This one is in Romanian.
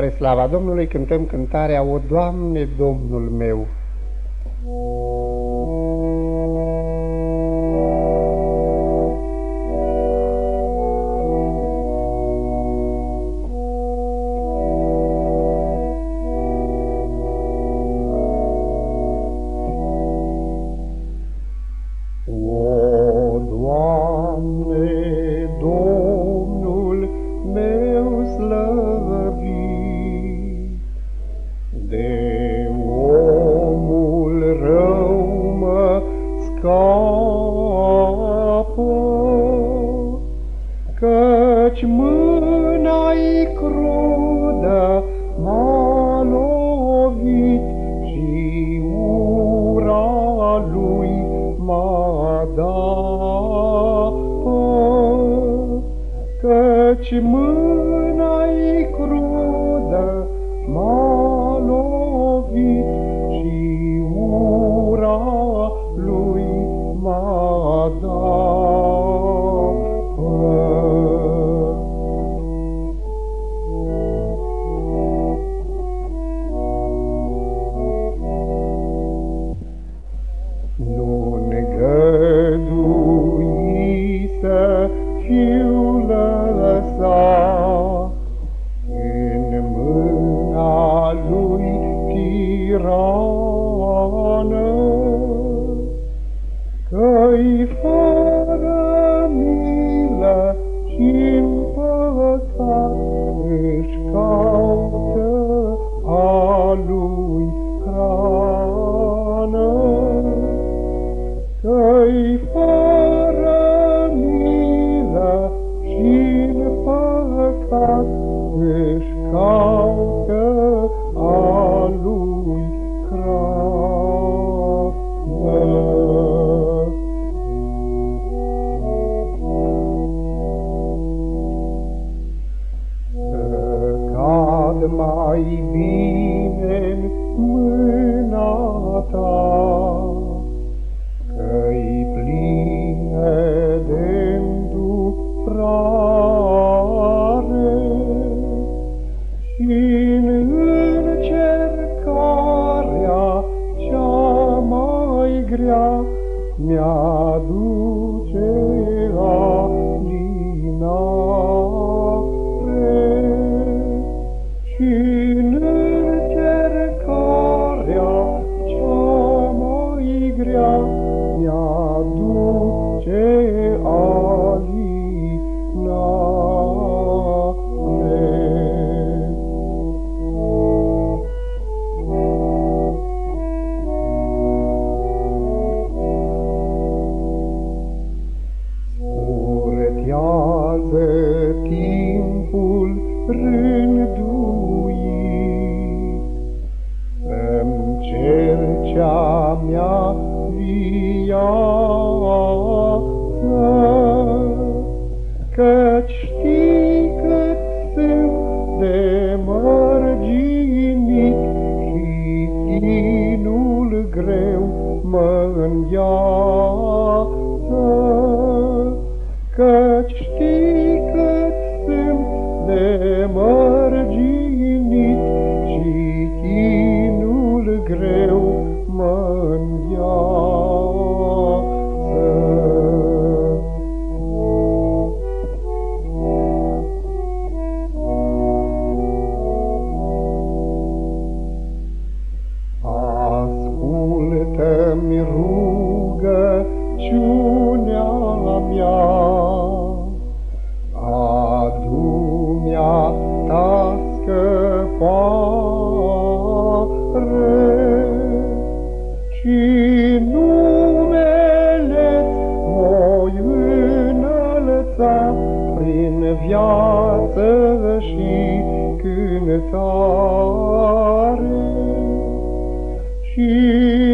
Spre slava Domnului cântăm cântarea O, Doamne, Domnul meu! Căci mâna-i crudă m-a lovit și ura lui m-a dat. Căci mâna-i crudă m-a își caută a lui hrană. Să cad mai bine mai grea mi-aduce alinare. Și rânduit. Să-mi cer cea mea viață, Căci știi cât sunt de mărginit Și chinul greu mă înviață, Căci știi rugăciunea mea, și numele voi înălța prin viață și cântare. Și